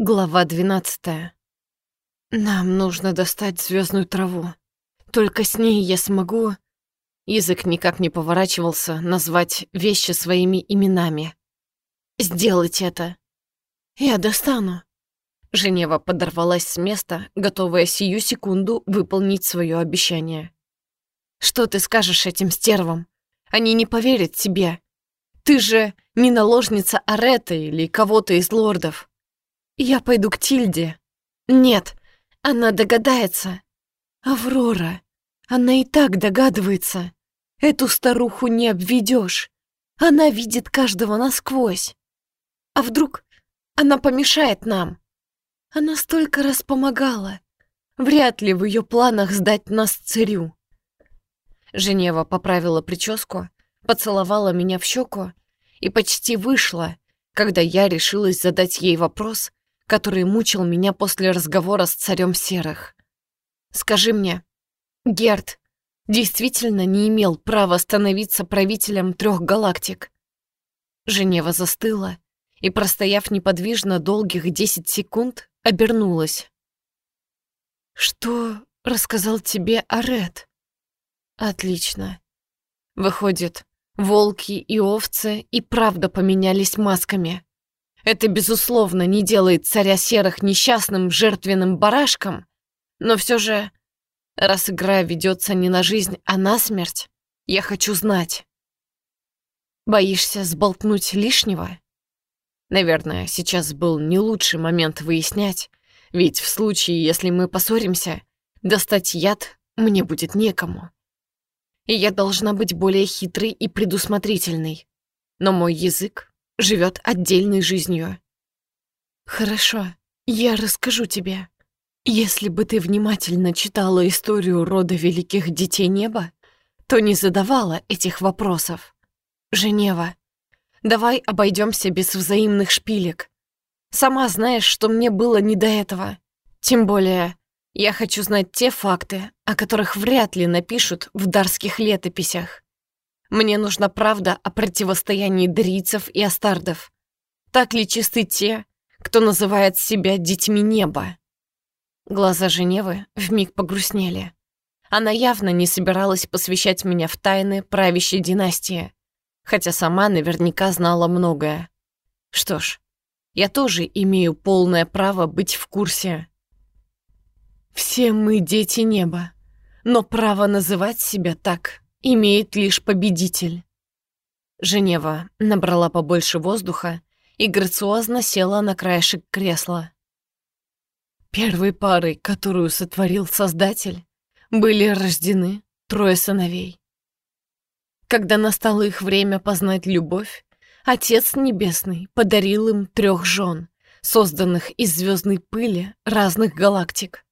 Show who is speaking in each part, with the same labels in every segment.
Speaker 1: Глава 12. Нам нужно достать звездную траву. Только с ней я смогу... Язык никак не поворачивался назвать вещи своими именами. Сделать это. Я достану. Женева подорвалась с места, готовая сию секунду выполнить свое обещание. Что ты скажешь этим стервам? Они не поверят тебе. Ты же не наложница Арета или кого-то из лордов. Я пойду к Тильде. Нет, она догадается. Аврора, она и так догадывается. Эту старуху не обведешь. Она видит каждого насквозь. А вдруг она помешает нам? Она столько раз помогала. Вряд ли в ее планах сдать нас царю. Женева поправила прическу, поцеловала меня в щеку и почти вышла, когда я решилась задать ей вопрос, который мучил меня после разговора с царем серых. Скажи мне, Герд действительно не имел права становиться правителем трех галактик? Женева застыла и, простояв неподвижно долгих десять секунд, обернулась. «Что рассказал тебе Арет?» «Отлично. Выходит, волки и овцы и правда поменялись масками. Это, безусловно, не делает царя серых несчастным жертвенным барашком, но все же, раз игра ведется не на жизнь, а на смерть, я хочу знать. Боишься сболтнуть лишнего? Наверное, сейчас был не лучший момент выяснять, ведь в случае, если мы поссоримся, достать яд мне будет некому. И я должна быть более хитрой и предусмотрительной. Но мой язык живет отдельной жизнью. Хорошо, я расскажу тебе. Если бы ты внимательно читала историю рода великих детей неба, то не задавала этих вопросов. Женева, давай обойдемся без взаимных шпилек. Сама знаешь, что мне было не до этого. Тем более, я хочу знать те факты, о которых вряд ли напишут в дарских летописях. Мне нужна правда о противостоянии дрийцев и астардов. Так ли чисты те, кто называет себя детьми неба? Глаза Женевы вмиг погрустнели. Она явно не собиралась посвящать меня в тайны правящей династии, хотя сама наверняка знала многое. Что ж, я тоже имею полное право быть в курсе. Все мы дети неба, но право называть себя так имеет лишь победитель. Женева набрала побольше воздуха и грациозно села на краешек кресла. Первой парой, которую сотворил Создатель, были рождены трое сыновей. Когда настало их время познать любовь, Отец Небесный подарил им трех жен, созданных из звездной пыли разных галактик.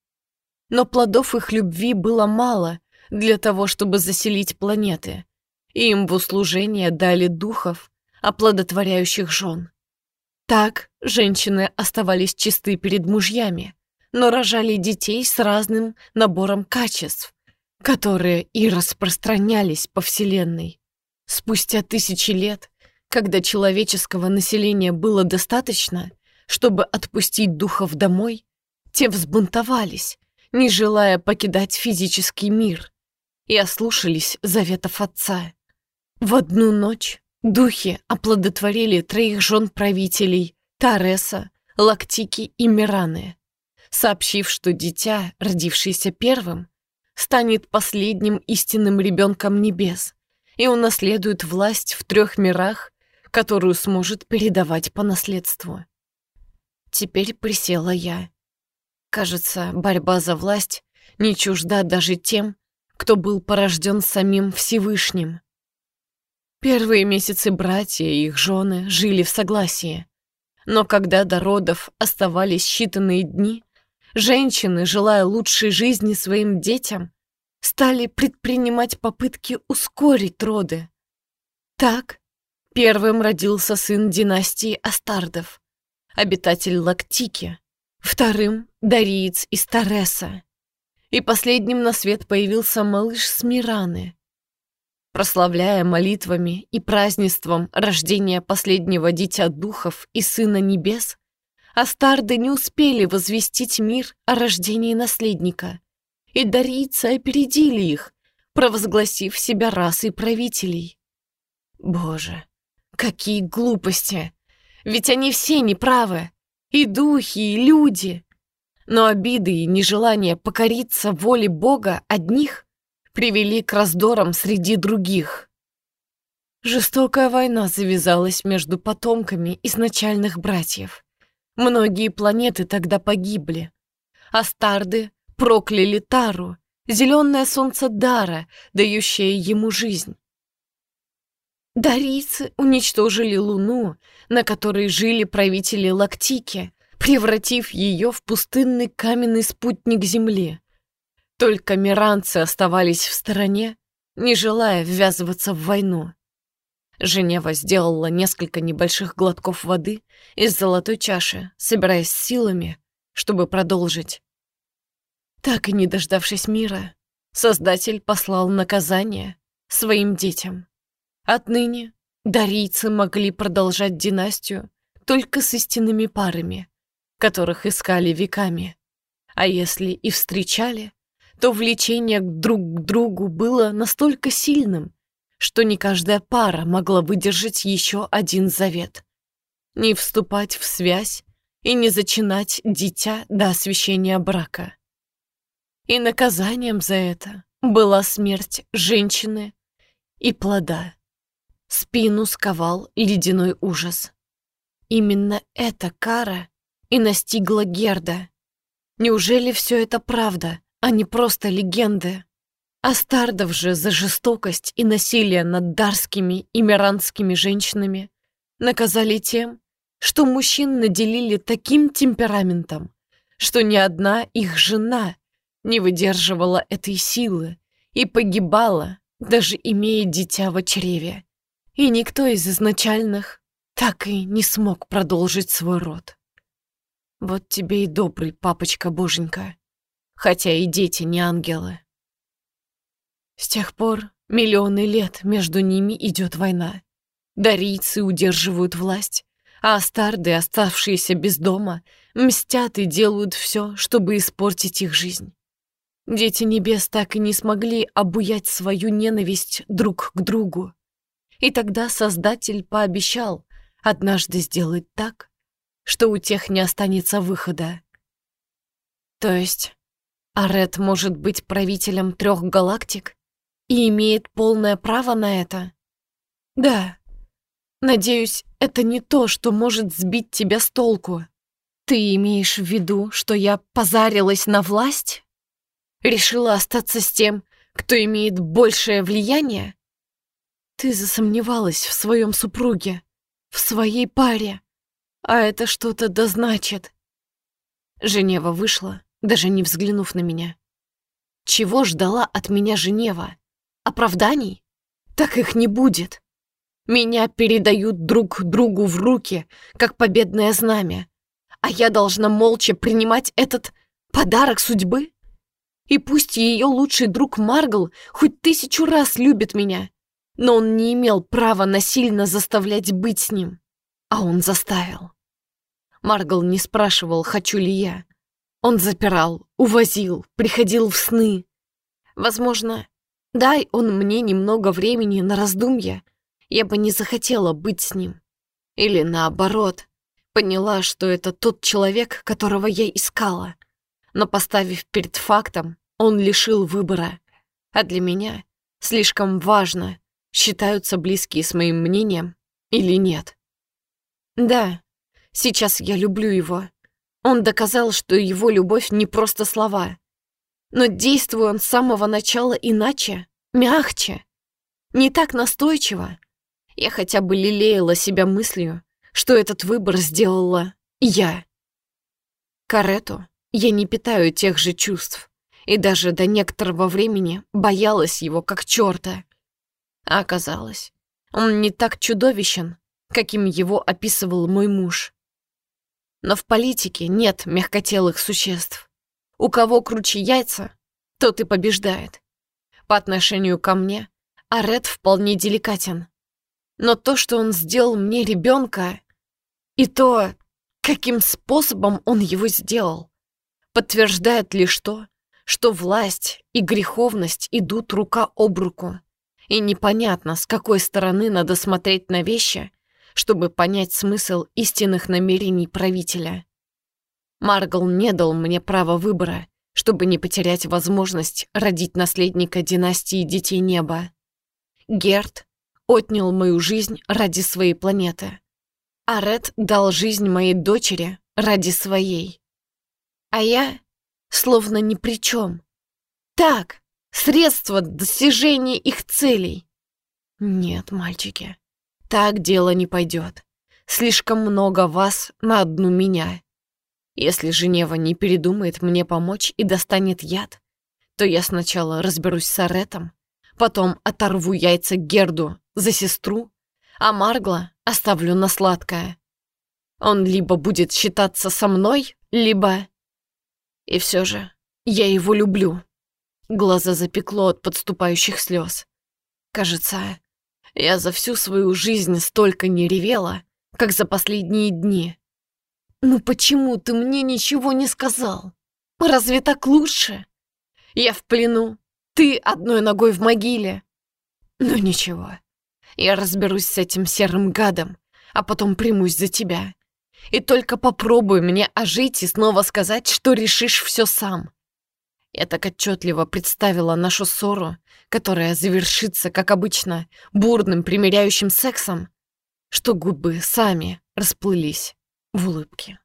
Speaker 1: Но плодов их любви было мало, для того, чтобы заселить планеты. Им в услужение дали духов, оплодотворяющих жен. Так женщины оставались чисты перед мужьями, но рожали детей с разным набором качеств, которые и распространялись по Вселенной. Спустя тысячи лет, когда человеческого населения было достаточно, чтобы отпустить духов домой, те взбунтовались, не желая покидать физический мир, и ослушались заветов отца. В одну ночь духи оплодотворили троих жен правителей Тареса, Лактики и Мираны, сообщив, что дитя, родившееся первым, станет последним истинным ребенком небес и унаследует власть в трех мирах, которую сможет передавать по наследству. Теперь присела я. Кажется, борьба за власть не чужда даже тем, кто был порожден самим Всевышним. Первые месяцы братья и их жены жили в согласии. Но когда до родов оставались считанные дни, женщины, желая лучшей жизни своим детям, стали предпринимать попытки ускорить роды. Так первым родился сын династии Астардов, обитатель Лактики, вторым — Дариец из Тареса, и последним на свет появился малыш Смираны. Прославляя молитвами и празднеством рождения последнего дитя духов и сына небес, Астарды не успели возвестить мир о рождении наследника, и дарийцы опередили их, провозгласив себя расой правителей. Боже, какие глупости! Ведь они все неправы, и духи, и люди. Но обиды и нежелание покориться воле Бога одних привели к раздорам среди других. Жестокая война завязалась между потомками изначальных братьев. Многие планеты тогда погибли. Астарды прокляли Тару, зеленое солнце Дара, дающее ему жизнь. Дарийцы уничтожили Луну, на которой жили правители Лактики, превратив ее в пустынный каменный спутник Земли. Только миранцы оставались в стороне, не желая ввязываться в войну. Женева сделала несколько небольших глотков воды из золотой чаши, собираясь силами, чтобы продолжить. Так и не дождавшись мира, Создатель послал наказание своим детям. Отныне дарийцы могли продолжать династию только с истинными парами, которых искали веками. А если и встречали, то влечение друг к другу было настолько сильным, что не каждая пара могла выдержать еще один завет. Не вступать в связь и не зачинать дитя до освящения брака. И наказанием за это была смерть женщины и плода. Спину сковал ледяной ужас. Именно эта кара и настигла Герда. Неужели все это правда, а не просто легенды? Астардов же за жестокость и насилие над дарскими и миранскими женщинами наказали тем, что мужчин наделили таким темпераментом, что ни одна их жена не выдерживала этой силы и погибала, даже имея дитя в чреве. И никто из изначальных так и не смог продолжить свой род. Вот тебе и добрый папочка-боженька, хотя и дети не ангелы. С тех пор миллионы лет между ними идет война. Дарийцы удерживают власть, а астарды, оставшиеся без дома, мстят и делают все, чтобы испортить их жизнь. Дети небес так и не смогли обуять свою ненависть друг к другу. И тогда Создатель пообещал однажды сделать так, что у тех не останется выхода. То есть Арет может быть правителем трех галактик? и имеет полное право на это? Да. Надеюсь, это не то, что может сбить тебя с толку. Ты имеешь в виду, что я позарилась на власть? Решила остаться с тем, кто имеет большее влияние? Ты засомневалась в своем супруге, в своей паре, а это что-то да значит. Женева вышла, даже не взглянув на меня. Чего ждала от меня Женева? Оправданий? Так их не будет. Меня передают друг другу в руки, как победное знамя. А я должна молча принимать этот подарок судьбы? И пусть ее лучший друг Маргл хоть тысячу раз любит меня, но он не имел права насильно заставлять быть с ним. А он заставил. Маргл не спрашивал, хочу ли я. Он запирал, увозил, приходил в сны. Возможно, Дай он мне немного времени на раздумья, я бы не захотела быть с ним. Или наоборот, поняла, что это тот человек, которого я искала. Но поставив перед фактом, он лишил выбора. А для меня слишком важно, считаются близкие с моим мнением или нет. Да, сейчас я люблю его. Он доказал, что его любовь не просто слова. Но действуя он с самого начала иначе, мягче, не так настойчиво, я хотя бы лелеяла себя мыслью, что этот выбор сделала я. Карету я не питаю тех же чувств, и даже до некоторого времени боялась его как черта. А оказалось, он не так чудовищен, каким его описывал мой муж. Но в политике нет мягкотелых существ. У кого круче яйца, тот и побеждает. По отношению ко мне Арет вполне деликатен. Но то, что он сделал мне ребенка, и то, Каким способом он его сделал? Подтверждает лишь то, что власть и греховность идут рука об руку. И непонятно, с какой стороны надо смотреть на вещи, чтобы понять смысл истинных намерений правителя. Маргл не дал мне права выбора, чтобы не потерять возможность родить наследника династии Детей Неба. Герд отнял мою жизнь ради своей планеты. А Ред дал жизнь моей дочери ради своей. А я словно ни при чем. Так, средство достижения их целей. Нет, мальчики, так дело не пойдет. Слишком много вас на одну меня. Если Женева не передумает мне помочь и достанет яд, то я сначала разберусь с Аретом, потом оторву яйца Герду за сестру, а Маргла оставлю на сладкое. Он либо будет считаться со мной, либо... И все же я его люблю. Глаза запекло от подступающих слез. Кажется, я за всю свою жизнь столько не ревела, как за последние дни. Ну почему ты мне ничего не сказал? Разве так лучше? Я в плену, ты одной ногой в могиле. Ну ничего, я разберусь с этим серым гадом, а потом примусь за тебя. И только попробуй мне ожить и снова сказать, что решишь все сам. Я так отчетливо представила нашу ссору, которая завершится, как обычно, бурным примиряющим сексом, что губы сами расплылись в улыбке.